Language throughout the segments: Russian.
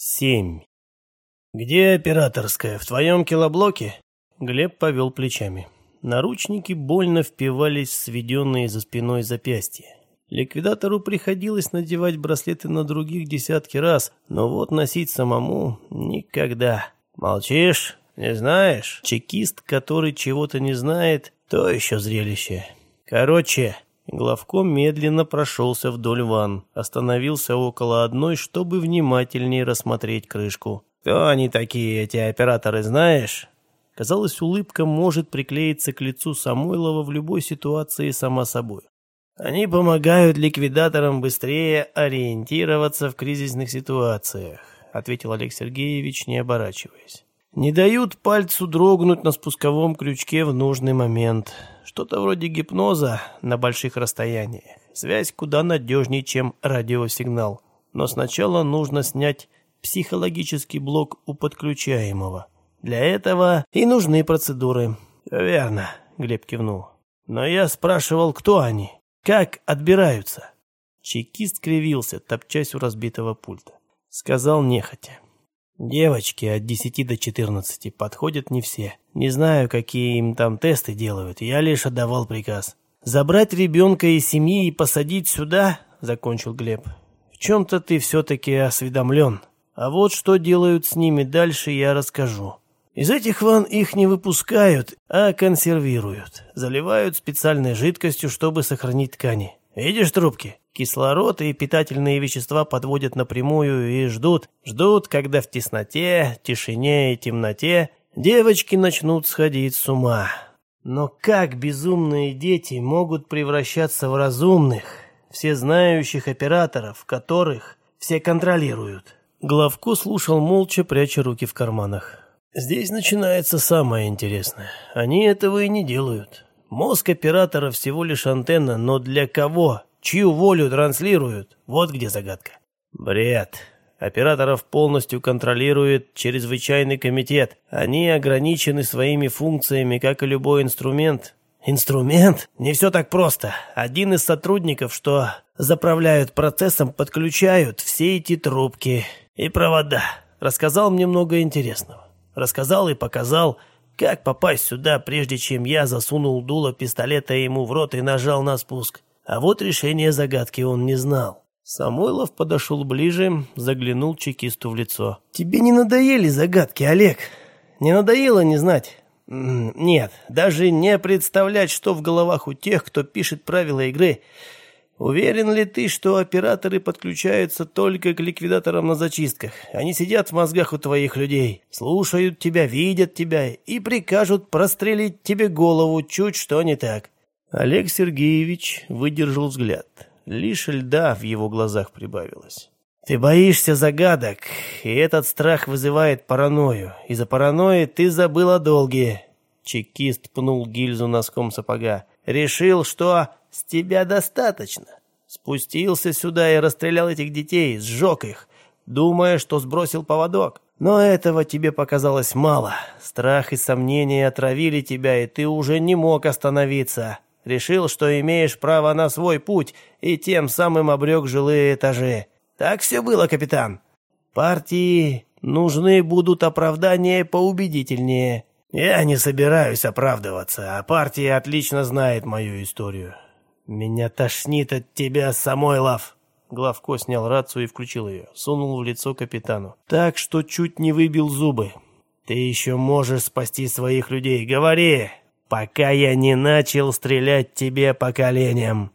Семь. «Где операторская? В твоем килоблоке?» Глеб повел плечами. Наручники больно впивались в сведенные за спиной запястья. Ликвидатору приходилось надевать браслеты на других десятки раз, но вот носить самому никогда. «Молчишь? Не знаешь?» Чекист, который чего-то не знает, то еще зрелище. «Короче, Главко медленно прошелся вдоль ванн, остановился около одной, чтобы внимательнее рассмотреть крышку. «Кто они такие, эти операторы, знаешь?» Казалось, улыбка может приклеиться к лицу Самойлова в любой ситуации сама собой. «Они помогают ликвидаторам быстрее ориентироваться в кризисных ситуациях», ответил Олег Сергеевич, не оборачиваясь. «Не дают пальцу дрогнуть на спусковом крючке в нужный момент». Что-то вроде гипноза на больших расстояниях. Связь куда надежнее, чем радиосигнал. Но сначала нужно снять психологический блок у подключаемого. Для этого и нужны процедуры. Верно, Глеб кивнул. Но я спрашивал, кто они? Как отбираются? Чекист кривился, топчась у разбитого пульта. Сказал нехотя. Девочки от 10 до 14 подходят не все. Не знаю, какие им там тесты делают, я лишь отдавал приказ. «Забрать ребенка из семьи и посадить сюда?» – закончил Глеб. «В чем-то ты все-таки осведомлен. А вот что делают с ними дальше, я расскажу. Из этих ванн их не выпускают, а консервируют. Заливают специальной жидкостью, чтобы сохранить ткани. Видишь трубки? Кислород и питательные вещества подводят напрямую и ждут, ждут, когда в тесноте, тишине и темноте девочки начнут сходить с ума. Но как безумные дети могут превращаться в разумных, всезнающих операторов, которых все контролируют? Главко слушал молча, пряча руки в карманах. Здесь начинается самое интересное. Они этого и не делают. Мозг оператора всего лишь антенна, но для кого? Чью волю транслируют? Вот где загадка. Бред. Операторов полностью контролирует чрезвычайный комитет. Они ограничены своими функциями, как и любой инструмент. Инструмент? Не все так просто. Один из сотрудников, что заправляют процессом, подключают все эти трубки и провода. Рассказал мне много интересного. Рассказал и показал, как попасть сюда, прежде чем я засунул дуло пистолета ему в рот и нажал на спуск. А вот решение загадки он не знал. Самойлов подошел ближе, заглянул чекисту в лицо. «Тебе не надоели загадки, Олег? Не надоело не знать?» «Нет, даже не представлять, что в головах у тех, кто пишет правила игры. Уверен ли ты, что операторы подключаются только к ликвидаторам на зачистках? Они сидят в мозгах у твоих людей, слушают тебя, видят тебя и прикажут прострелить тебе голову чуть что не так. Олег Сергеевич выдержал взгляд. Лишь льда в его глазах прибавилось. «Ты боишься загадок, и этот страх вызывает паранойю. Из-за паранойи ты забыл о долге». Чекист пнул гильзу носком сапога. «Решил, что с тебя достаточно. Спустился сюда и расстрелял этих детей, сжег их, думая, что сбросил поводок. Но этого тебе показалось мало. Страх и сомнения отравили тебя, и ты уже не мог остановиться. Решил, что имеешь право на свой путь, и тем самым обрек жилые этажи. Так все было, капитан. Партии нужны будут оправдания поубедительнее. Я не собираюсь оправдываться, а партия отлично знает мою историю. Меня тошнит от тебя, Самойлов. Главко снял рацию и включил ее, сунул в лицо капитану. Так что чуть не выбил зубы. Ты еще можешь спасти своих людей, говори пока я не начал стрелять тебе по коленям».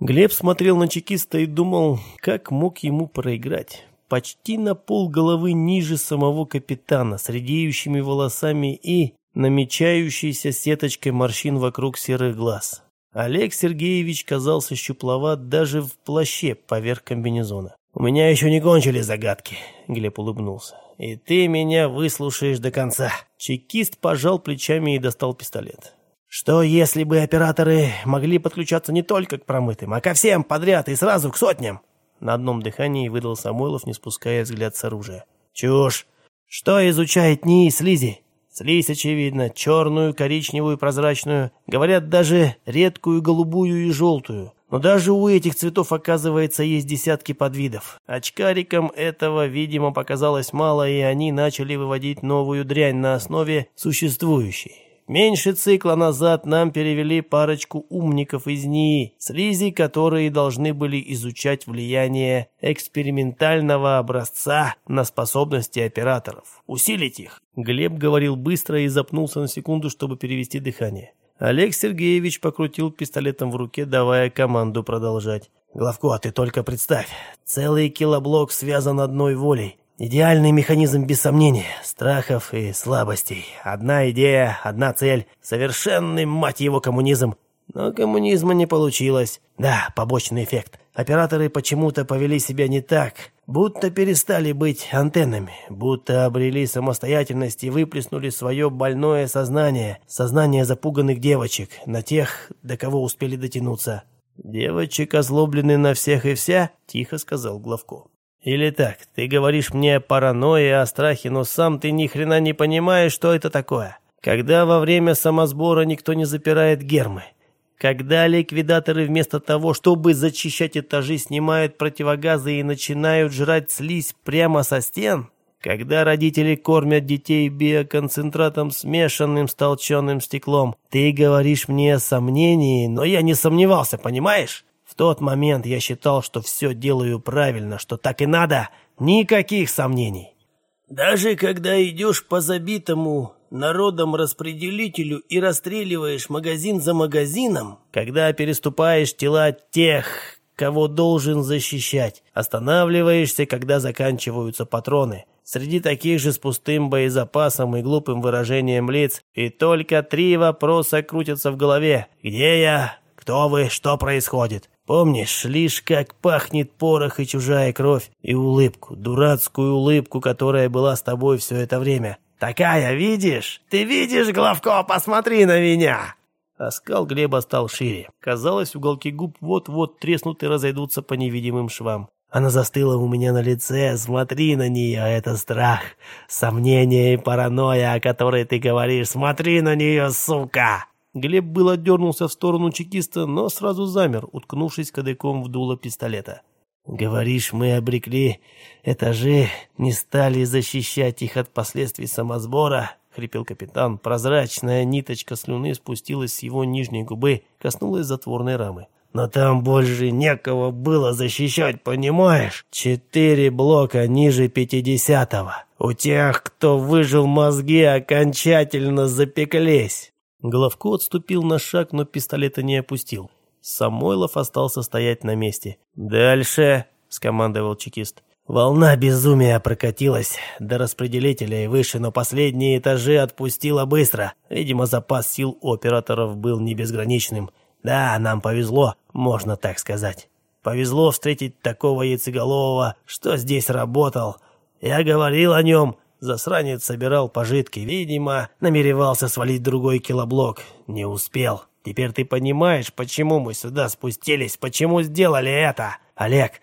Глеб смотрел на чекиста и думал, как мог ему проиграть. Почти на пол головы ниже самого капитана, с редеющими волосами и намечающейся сеточкой морщин вокруг серых глаз. Олег Сергеевич казался щупловат даже в плаще поверх комбинезона. «У меня еще не кончили загадки», — Глеб улыбнулся. «И ты меня выслушаешь до конца». Чекист пожал плечами и достал пистолет. «Что, если бы операторы могли подключаться не только к промытым, а ко всем подряд и сразу к сотням?» На одном дыхании выдал Самойлов, не спуская взгляд с оружия. «Чушь! Что изучает НИИ слизи? Слизь, очевидно, черную, коричневую, прозрачную. Говорят, даже редкую голубую и желтую. Но даже у этих цветов, оказывается, есть десятки подвидов. Очкарикам этого, видимо, показалось мало, и они начали выводить новую дрянь на основе существующей. Меньше цикла назад нам перевели парочку умников из НИИ, слизи, которые должны были изучать влияние экспериментального образца на способности операторов. Усилить их. Глеб говорил быстро и запнулся на секунду, чтобы перевести дыхание. Олег Сергеевич покрутил пистолетом в руке, давая команду продолжать. «Главко, ты только представь, целый килоблок связан одной волей. Идеальный механизм без сомнения, страхов и слабостей. Одна идея, одна цель. Совершенный, мать его, коммунизм. Но коммунизма не получилось. Да, побочный эффект. Операторы почему-то повели себя не так, будто перестали быть антеннами, будто обрели самостоятельность и выплеснули свое больное сознание, сознание запуганных девочек, на тех, до кого успели дотянуться. «Девочек озлоблены на всех и вся?» – тихо сказал Главко. «Или так, ты говоришь мне о о страхе, но сам ты ни хрена не понимаешь, что это такое. Когда во время самосбора никто не запирает гермы, когда ликвидаторы вместо того, чтобы зачищать этажи, снимают противогазы и начинают жрать слизь прямо со стен, когда родители кормят детей биоконцентратом, смешанным с толченым стеклом, ты говоришь мне о сомнении, но я не сомневался, понимаешь? В тот момент я считал, что все делаю правильно, что так и надо. Никаких сомнений. Даже когда идешь по забитому народом распределителю и расстреливаешь магазин за магазином, когда переступаешь тела тех, кого должен защищать, останавливаешься, когда заканчиваются патроны. Среди таких же с пустым боезапасом и глупым выражением лиц, и только три вопроса крутятся в голове. «Где я? Кто вы? Что происходит?» Помнишь, лишь как пахнет порох и чужая кровь, и улыбку, дурацкую улыбку, которая была с тобой все это время. Такая, видишь? Ты видишь, Главко, посмотри на меня!» Оскал Глеба стал шире. Казалось, уголки губ вот-вот треснут и разойдутся по невидимым швам. Она застыла у меня на лице, смотри на нее, это страх, сомнение и паранойя, о которой ты говоришь, смотри на нее, сука!» Глеб было дернулся в сторону чекиста, но сразу замер, уткнувшись кадыком в дуло пистолета. «Говоришь, мы обрекли этажи, не стали защищать их от последствий самосбора?» — хрипел капитан. Прозрачная ниточка слюны спустилась с его нижней губы, коснулась затворной рамы. «Но там больше некого было защищать, понимаешь? Четыре блока ниже пятидесятого. У тех, кто выжил мозги, окончательно запеклись. Головко отступил на шаг, но пистолета не опустил. Самойлов остался стоять на месте. «Дальше!» – скомандовал чекист. Волна безумия прокатилась до распределителя и выше, но последние этажи отпустила быстро. Видимо, запас сил операторов был не безграничным. Да, нам повезло, можно так сказать. Повезло встретить такого яйцеголового, что здесь работал. Я говорил о нем, Засранец собирал пожитки, видимо, намеревался свалить другой килоблок. Не успел. Теперь ты понимаешь, почему мы сюда спустились, почему сделали это? Олег,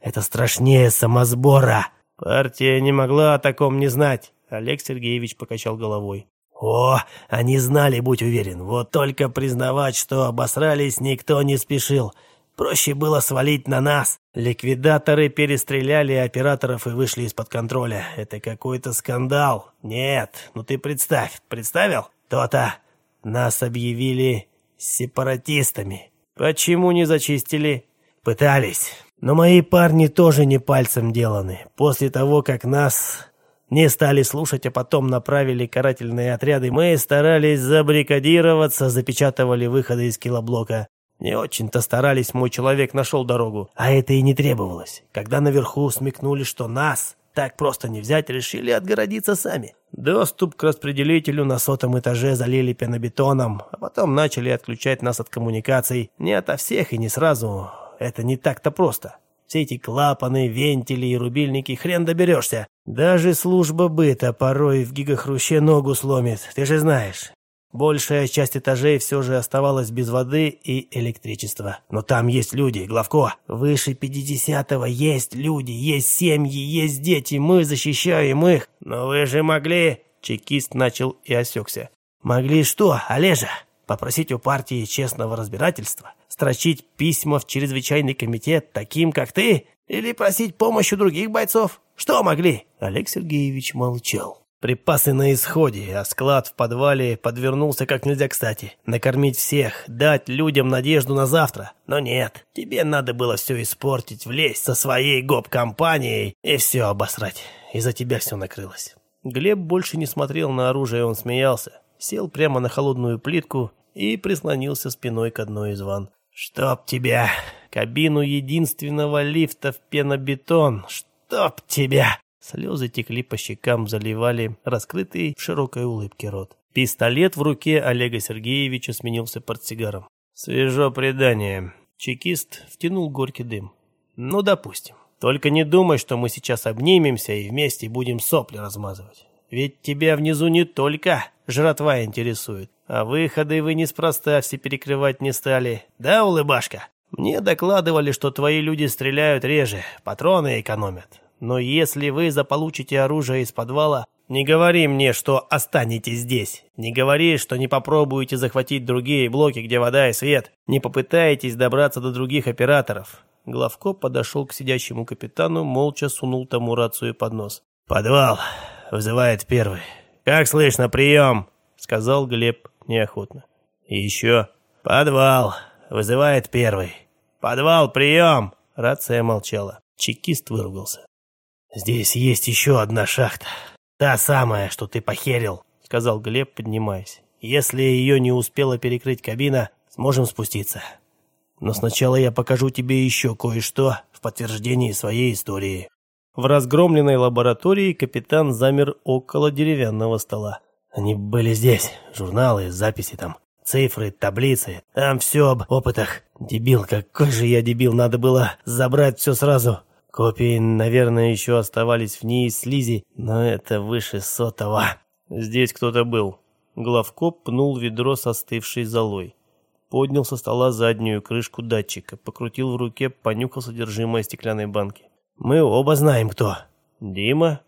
это страшнее самосбора. Партия не могла о таком не знать. Олег Сергеевич покачал головой. «О, они знали, будь уверен. Вот только признавать, что обосрались, никто не спешил. Проще было свалить на нас. Ликвидаторы перестреляли операторов и вышли из-под контроля. Это какой-то скандал. Нет, ну ты представь, представил? То-то. Нас объявили сепаратистами. Почему не зачистили? Пытались. Но мои парни тоже не пальцем деланы. После того, как нас не стали слушать, а потом направили карательные отряды, мы старались забрикадироваться, запечатывали выходы из килоблока. Не очень-то старались, мой человек нашел дорогу. А это и не требовалось. Когда наверху смекнули, что нас так просто не взять, решили отгородиться сами. Доступ к распределителю на сотом этаже залили пенобетоном, а потом начали отключать нас от коммуникаций. Не ото всех и не сразу. Это не так-то просто. Все эти клапаны, вентили и рубильники хрен доберешься. Даже служба быта порой в гигахруще ногу сломит, ты же знаешь. Большая часть этажей все же оставалась без воды и электричества. Но там есть люди, Главко. Выше пятидесятого есть люди, есть семьи, есть дети. Мы защищаем их. Но вы же могли... Чекист начал и осекся. «Могли что, Олежа? Попросить у партии честного разбирательства? Строчить письма в чрезвычайный комитет таким, как ты? Или просить помощи других бойцов? Что могли?» Олег Сергеевич молчал. Припасы на исходе, а склад в подвале подвернулся как нельзя кстати. Накормить всех, дать людям надежду на завтра. Но нет, тебе надо было все испортить, влезть со своей гоп-компанией и все обосрать. Из-за тебя все накрылось. Глеб больше не смотрел на оружие, он смеялся. Сел прямо на холодную плитку и прислонился спиной к одной из ванн. «Чтоб тебя! Кабину единственного лифта в пенобетон! Чтоб тебя!» Слезы текли по щекам, заливали раскрытый в широкой улыбке рот. Пистолет в руке Олега Сергеевича сменился портсигаром. «Свежо предание». Чекист втянул горький дым. «Ну, допустим. Только не думай, что мы сейчас обнимемся и вместе будем сопли размазывать. Ведь тебя внизу не только жратва интересует, а выходы вы неспроста все перекрывать не стали. Да, улыбашка? Мне докладывали, что твои люди стреляют реже, патроны экономят. Но если вы заполучите оружие из подвала, не говори мне, что останетесь здесь. Не говори, что не попробуете захватить другие блоки, где вода и свет. Не попытаетесь добраться до других операторов. Главко подошел к сидящему капитану, молча сунул тому рацию под нос. «Подвал!» — вызывает первый. «Как слышно, прием!» — сказал Глеб неохотно. «И еще...» «Подвал!» — вызывает первый. «Подвал, прием!» Рация молчала. Чекист выругался. «Здесь есть еще одна шахта. Та самая, что ты похерил», — сказал Глеб, поднимаясь. «Если ее не успела перекрыть кабина, сможем спуститься. Но сначала я покажу тебе еще кое-что в подтверждении своей истории». В разгромленной лаборатории капитан замер около деревянного стола. «Они были здесь. Журналы, записи там, цифры, таблицы. Там все об опытах. Дебил, какой же я дебил, надо было забрать все сразу. Копии, наверное, еще оставались в ней слизи, но это выше сотого. Здесь кто-то был. Главкоп пнул ведро с остывшей золой. Поднял со стола заднюю крышку датчика, покрутил в руке, понюхал содержимое стеклянной банки. «Мы оба знаем, кто». «Дима?»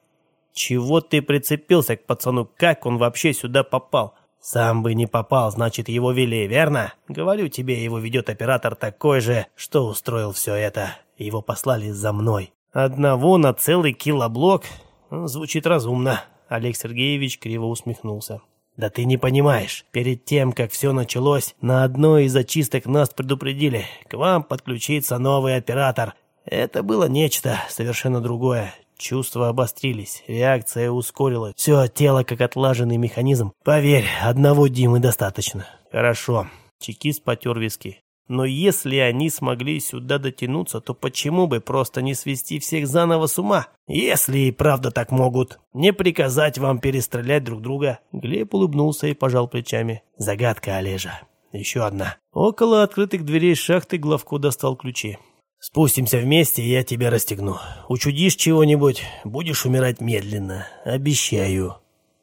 «Чего ты прицепился к пацану? Как он вообще сюда попал?» «Сам бы не попал, значит, его вели, верно? Говорю тебе, его ведет оператор такой же, что устроил все это. Его послали за мной. Одного на целый килоблок? Звучит разумно». Олег Сергеевич криво усмехнулся. «Да ты не понимаешь. Перед тем, как все началось, на одной из очисток нас предупредили. К вам подключится новый оператор. Это было нечто совершенно другое. Чувства обострились, реакция ускорилась. Все тело как отлаженный механизм. Поверь, одного Димы достаточно. Хорошо. Чекист потер виски. Но если они смогли сюда дотянуться, то почему бы просто не свести всех заново с ума? Если и правда так могут. Не приказать вам перестрелять друг друга. Глеб улыбнулся и пожал плечами. Загадка, Олежа. Еще одна. Около открытых дверей шахты Главко достал ключи. Спустимся вместе, и я тебя расстегну. Учудишь чего-нибудь, будешь умирать медленно. Обещаю».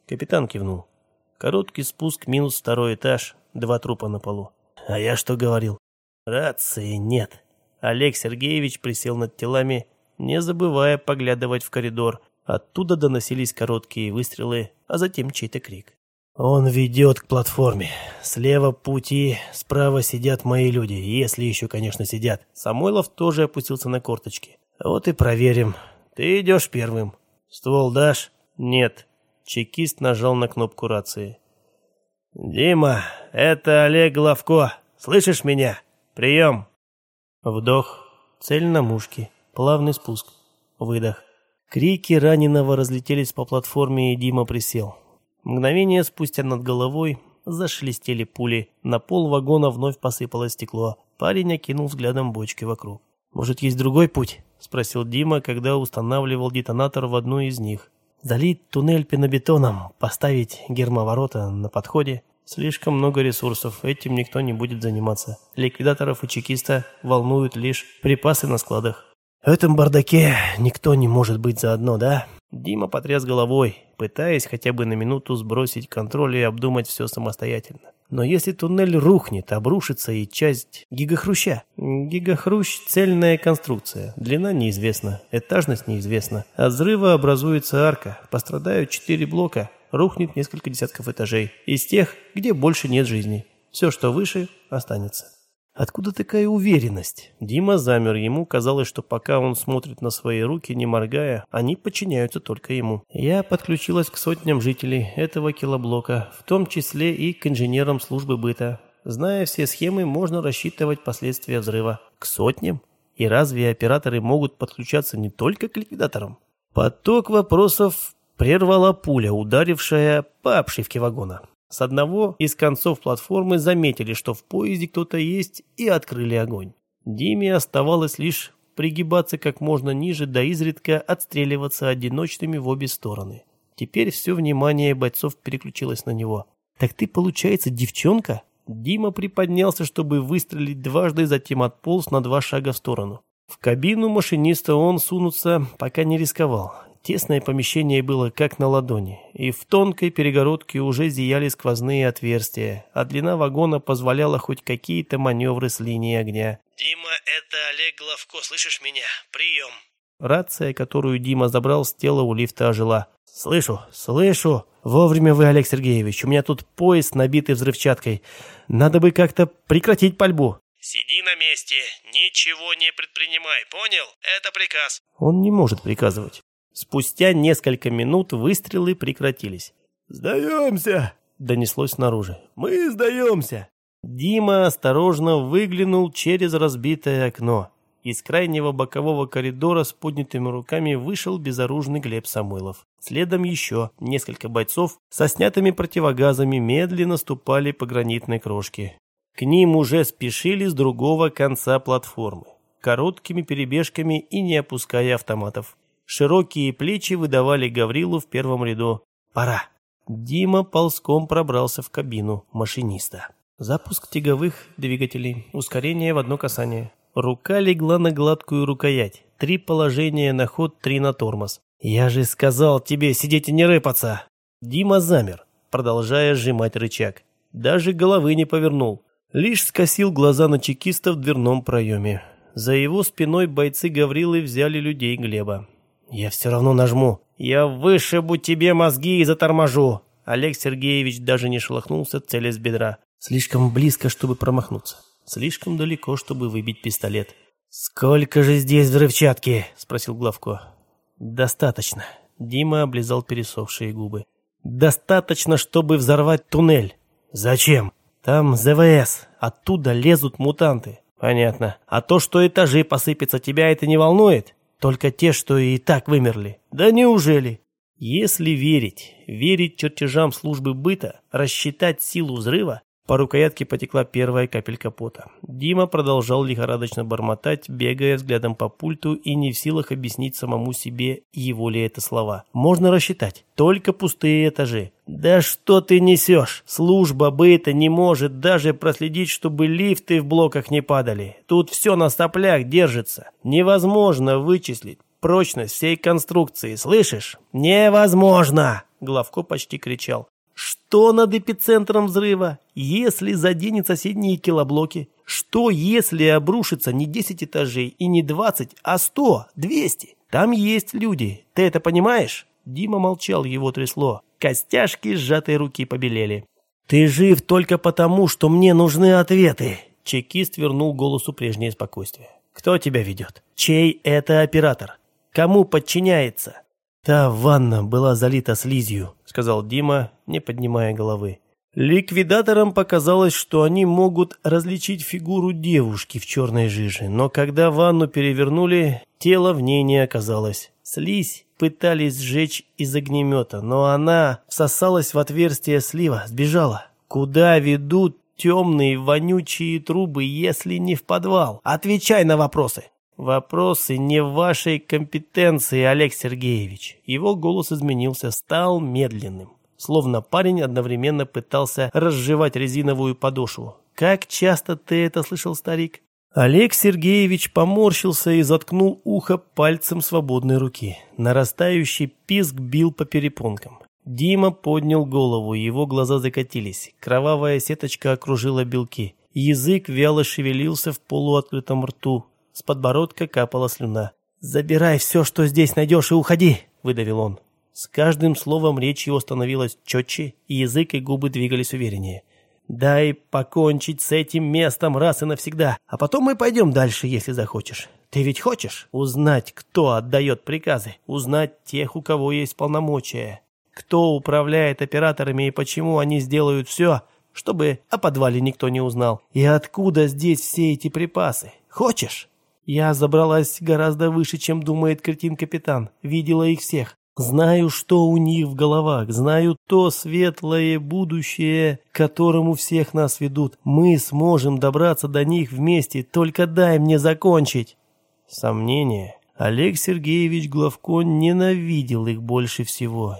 Капитан кивнул. Короткий спуск минус второй этаж, два трупа на полу. А я что говорил? Рации нет. Олег Сергеевич присел над телами, не забывая поглядывать в коридор. Оттуда доносились короткие выстрелы, а затем чей-то крик. Он ведет к платформе. Слева пути, справа сидят мои люди, если еще, конечно, сидят. Самойлов тоже опустился на корточки. Вот и проверим. Ты идешь первым. Ствол дашь? Нет. Чекист нажал на кнопку рации. «Дима, это Олег Главко. Слышишь меня? Прием!» Вдох. Цель на мушке. Плавный спуск. Выдох. Крики раненого разлетелись по платформе, и Дима присел. Мгновение спустя над головой зашелестели пули. На пол вагона вновь посыпалось стекло. Парень окинул взглядом бочки вокруг. «Может, есть другой путь?» – спросил Дима, когда устанавливал детонатор в одну из них. «Залить туннель пенобетоном, поставить гермоворота на подходе. Слишком много ресурсов, этим никто не будет заниматься. Ликвидаторов и чекиста волнуют лишь припасы на складах». «В этом бардаке никто не может быть заодно, да?» Дима потряс головой, пытаясь хотя бы на минуту сбросить контроль и обдумать все самостоятельно. Но если туннель рухнет, обрушится и часть гигахруща. Гигахрущ – цельная конструкция. Длина неизвестна, этажность неизвестна. От взрыва образуется арка, пострадают четыре блока. рухнет несколько десятков этажей. Из тех, где больше нет жизни. Все, что выше, останется. Откуда такая уверенность? Дима замер. Ему казалось, что пока он смотрит на свои руки, не моргая, они подчиняются только ему. Я подключилась к сотням жителей этого килоблока, в том числе и к инженерам службы быта. Зная все схемы, можно рассчитывать последствия взрыва. К сотням? И разве операторы могут подключаться не только к ликвидаторам? Поток вопросов прервала пуля, ударившая по обшивке вагона. С одного из концов платформы заметили, что в поезде кто-то есть, и открыли огонь. Диме оставалось лишь пригибаться как можно ниже, да изредка отстреливаться одиночными в обе стороны. Теперь все внимание бойцов переключилось на него. «Так ты, получается, девчонка?» Дима приподнялся, чтобы выстрелить дважды, затем отполз на два шага в сторону. В кабину машиниста он сунуться пока не рисковал. Тесное помещение было как на ладони, и в тонкой перегородке уже зияли сквозные отверстия, а длина вагона позволяла хоть какие-то маневры с линии огня. «Дима, это Олег Главко, слышишь меня? Прием!» Рация, которую Дима забрал с тела у лифта, ожила. «Слышу, слышу! Вовремя вы, Олег Сергеевич, у меня тут поезд, набитый взрывчаткой. Надо бы как-то прекратить пальбу». «Сиди на месте, ничего не предпринимай, понял? Это приказ». Он не может приказывать. Спустя несколько минут выстрелы прекратились. «Сдаемся!» — донеслось снаружи. «Мы сдаемся!» Дима осторожно выглянул через разбитое окно. Из крайнего бокового коридора с поднятыми руками вышел безоружный Глеб Самойлов. Следом еще несколько бойцов со снятыми противогазами медленно ступали по гранитной крошке. К ним уже спешили с другого конца платформы, короткими перебежками и не опуская автоматов. Широкие плечи выдавали Гаврилу в первом ряду. «Пора». Дима ползком пробрался в кабину машиниста. Запуск тяговых двигателей. Ускорение в одно касание. Рука легла на гладкую рукоять. Три положения на ход, три на тормоз. «Я же сказал тебе сидеть и не рыпаться!» Дима замер, продолжая сжимать рычаг. Даже головы не повернул. Лишь скосил глаза на чекиста в дверном проеме. За его спиной бойцы Гаврилы взяли людей Глеба. «Я все равно нажму. Я вышибу тебе мозги и заторможу!» Олег Сергеевич даже не шелохнулся, целясь бедра. Слишком близко, чтобы промахнуться. Слишком далеко, чтобы выбить пистолет. «Сколько же здесь взрывчатки?» – спросил Главко. «Достаточно». Дима облизал пересохшие губы. «Достаточно, чтобы взорвать туннель». «Зачем?» «Там ЗВС. Оттуда лезут мутанты». «Понятно. А то, что этажи посыпятся, тебя это не волнует?» Только те, что и так вымерли. Да неужели? Если верить, верить чертежам службы быта, рассчитать силу взрыва, по рукоятке потекла первая капелька пота. Дима продолжал лихорадочно бормотать, бегая взглядом по пульту и не в силах объяснить самому себе, его ли это слова. Можно рассчитать. Только пустые этажи. «Да что ты несешь? Служба быта не может даже проследить, чтобы лифты в блоках не падали. Тут все на соплях держится. Невозможно вычислить прочность всей конструкции, слышишь? Невозможно!» Главко почти кричал. Что над эпицентром взрыва? Если заденет соседние килоблоки? Что если обрушится не 10 этажей и не 20, а 100, 200? Там есть люди. Ты это понимаешь? Дима молчал, его трясло. Костяшки сжатой руки побелели. «Ты жив только потому, что мне нужны ответы!» Чекист вернул голосу прежнее спокойствие. «Кто тебя ведет? Чей это оператор? Кому подчиняется?» «Та ванна была залита слизью», — сказал Дима, не поднимая головы. Ликвидаторам показалось, что они могут различить фигуру девушки в черной жиже, но когда ванну перевернули, тело в ней не оказалось. Слизь пытались сжечь из огнемета, но она всосалась в отверстие слива, сбежала. Куда ведут темные вонючие трубы, если не в подвал? Отвечай на вопросы. «Вопросы не в вашей компетенции, Олег Сергеевич». Его голос изменился, стал медленным. Словно парень одновременно пытался разжевать резиновую подошву. «Как часто ты это слышал, старик?» Олег Сергеевич поморщился и заткнул ухо пальцем свободной руки. Нарастающий писк бил по перепонкам. Дима поднял голову, его глаза закатились. Кровавая сеточка окружила белки. Язык вяло шевелился в полуоткрытом рту. С подбородка капала слюна. «Забирай все, что здесь найдешь, и уходи!» – выдавил он. С каждым словом речь его становилась четче, и язык и губы двигались увереннее. «Дай покончить с этим местом раз и навсегда, а потом мы пойдем дальше, если захочешь. Ты ведь хочешь узнать, кто отдает приказы, узнать тех, у кого есть полномочия, кто управляет операторами и почему они сделают все, чтобы о подвале никто не узнал, и откуда здесь все эти припасы. Хочешь?» Я забралась гораздо выше, чем думает кретин-капитан. Видела их всех. Знаю, что у них в головах, знаю то светлое будущее, к которому всех нас ведут. Мы сможем добраться до них вместе, только дай мне закончить. Сомнение. Олег Сергеевич Главко ненавидел их больше всего.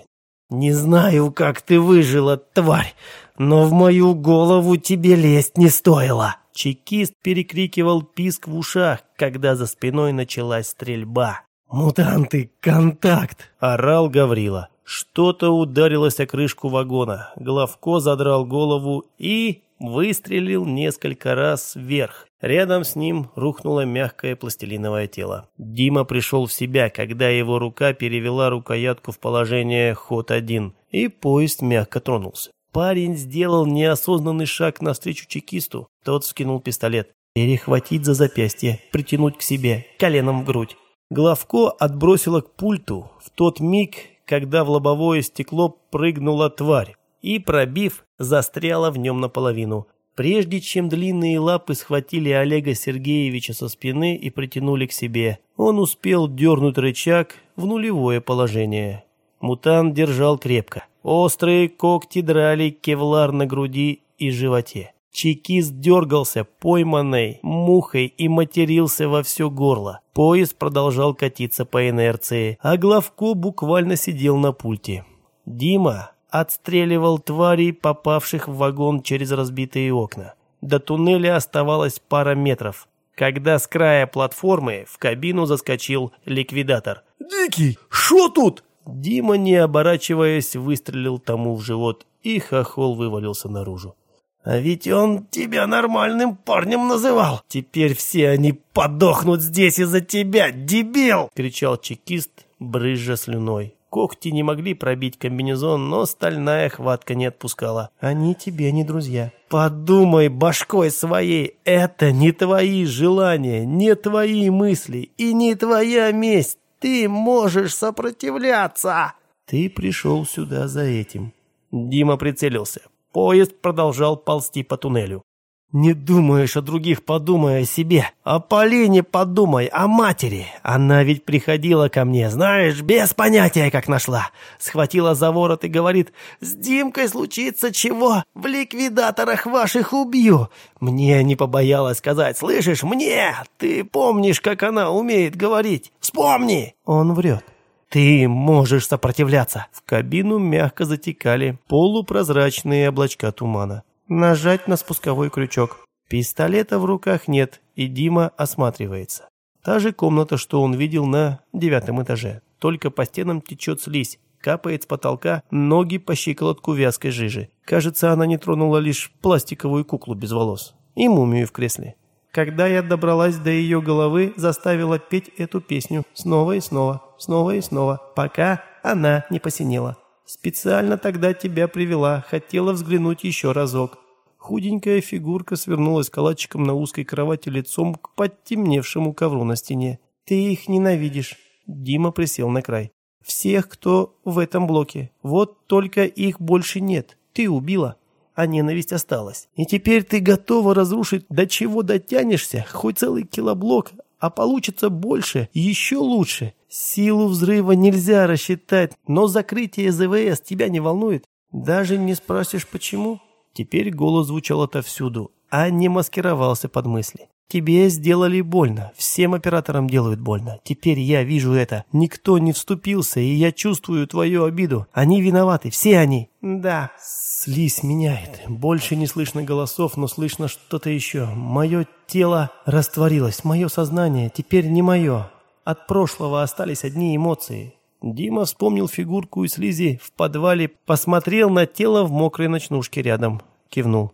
«Не знаю, как ты выжила, тварь, но в мою голову тебе лезть не стоило!» Чекист перекрикивал писк в ушах, когда за спиной началась стрельба. «Мутанты, контакт!» – орал Гаврила. Что-то ударилось о крышку вагона. Главко задрал голову и выстрелил несколько раз вверх. Рядом с ним рухнуло мягкое пластилиновое тело. Дима пришел в себя, когда его рука перевела рукоятку в положение ход один, и поезд мягко тронулся. Парень сделал неосознанный шаг навстречу чекисту. Тот скинул пистолет. Перехватить за запястье, притянуть к себе, коленом в грудь. Главко отбросило к пульту в тот миг, когда в лобовое стекло прыгнула тварь и, пробив, застряла в нем наполовину. Прежде чем длинные лапы схватили Олега Сергеевича со спины и притянули к себе, он успел дернуть рычаг в нулевое положение. Мутант держал крепко. Острые когти драли кевлар на груди и животе. Чекист дергался пойманной мухой и матерился во все горло. Поезд продолжал катиться по инерции, а Главко буквально сидел на пульте. Дима отстреливал тварей, попавших в вагон через разбитые окна. До туннеля оставалось пара метров, когда с края платформы в кабину заскочил ликвидатор. «Дикий, что тут?» Дима, не оборачиваясь, выстрелил тому в живот, и хохол вывалился наружу. «А ведь он тебя нормальным парнем называл! Теперь все они подохнут здесь из-за тебя, дебил!» — кричал чекист, брызжа слюной. Когти не могли пробить комбинезон, но стальная хватка не отпускала. «Они тебе не друзья. Подумай башкой своей, это не твои желания, не твои мысли и не твоя месть. Ты можешь сопротивляться!» «Ты пришел сюда за этим». Дима прицелился. Поезд продолжал ползти по туннелю. «Не думаешь о других, подумай о себе. О Полине подумай, о матери. Она ведь приходила ко мне, знаешь, без понятия, как нашла. Схватила за ворот и говорит, с Димкой случится чего? В ликвидаторах ваших убью. Мне не побоялась сказать, слышишь, мне. Ты помнишь, как она умеет говорить? Вспомни!» Он врет. «Ты можешь сопротивляться!» В кабину мягко затекали полупрозрачные облачка тумана. Нажать на спусковой крючок. Пистолета в руках нет, и Дима осматривается. Та же комната, что он видел на девятом этаже. Только по стенам течет слизь, капает с потолка, ноги по щиколотку вязкой жижи. Кажется, она не тронула лишь пластиковую куклу без волос и мумию в кресле. Когда я добралась до ее головы, заставила петь эту песню снова и снова, снова и снова, пока она не посинела. Специально тогда тебя привела, хотела взглянуть еще разок. Худенькая фигурка свернулась калачиком на узкой кровати лицом к подтемневшему ковру на стене. «Ты их ненавидишь». Дима присел на край. «Всех, кто в этом блоке. Вот только их больше нет. Ты убила а ненависть осталась. И теперь ты готова разрушить до чего дотянешься, хоть целый килоблок, а получится больше, еще лучше. Силу взрыва нельзя рассчитать, но закрытие ЗВС тебя не волнует. Даже не спросишь почему? Теперь голос звучал отовсюду, а не маскировался под мысли. Тебе сделали больно, всем операторам делают больно. Теперь я вижу это. Никто не вступился, и я чувствую твою обиду. Они виноваты, все они. Да. Слизь меняет. Больше не слышно голосов, но слышно что-то еще. Мое тело растворилось, мое сознание теперь не мое. От прошлого остались одни эмоции. Дима вспомнил фигурку из слизи в подвале, посмотрел на тело в мокрой ночнушке рядом. Кивнул.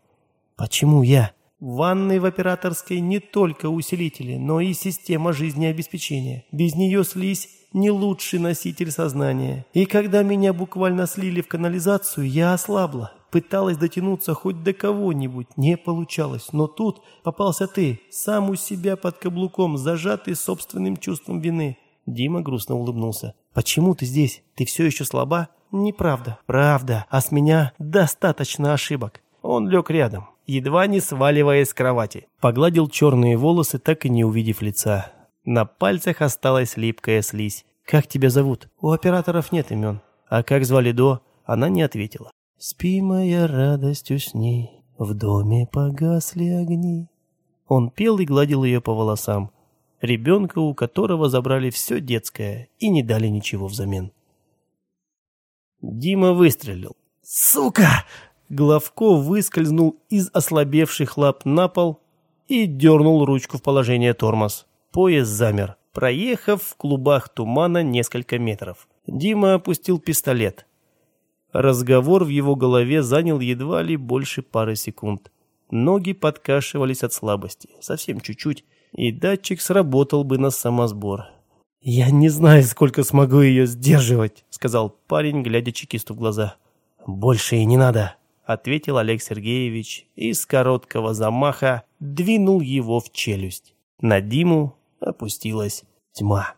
«Почему я?» В ванной в операторской не только усилители, но и система жизнеобеспечения. Без нее слизь не лучший носитель сознания. И когда меня буквально слили в канализацию, я ослабла. Пыталась дотянуться хоть до кого-нибудь, не получалось. Но тут попался ты, сам у себя под каблуком, зажатый собственным чувством вины. Дима грустно улыбнулся. «Почему ты здесь? Ты все еще слаба?» «Неправда». «Правда. А с меня достаточно ошибок». Он лег рядом едва не сваливаясь с кровати. Погладил черные волосы, так и не увидев лица. На пальцах осталась липкая слизь. «Как тебя зовут?» «У операторов нет имен». «А как звали до?» Она не ответила. «Спи, моя радость, усни, в доме погасли огни». Он пел и гладил ее по волосам. Ребенка, у которого забрали все детское и не дали ничего взамен. Дима выстрелил. «Сука!» Главко выскользнул из ослабевших лап на пол и дернул ручку в положение тормоз. Поезд замер, проехав в клубах тумана несколько метров. Дима опустил пистолет. Разговор в его голове занял едва ли больше пары секунд. Ноги подкашивались от слабости, совсем чуть-чуть, и датчик сработал бы на самосбор. «Я не знаю, сколько смогу ее сдерживать», — сказал парень, глядя чекисту в глаза. «Больше и не надо» ответил Олег Сергеевич и с короткого замаха двинул его в челюсть. На Диму опустилась тьма.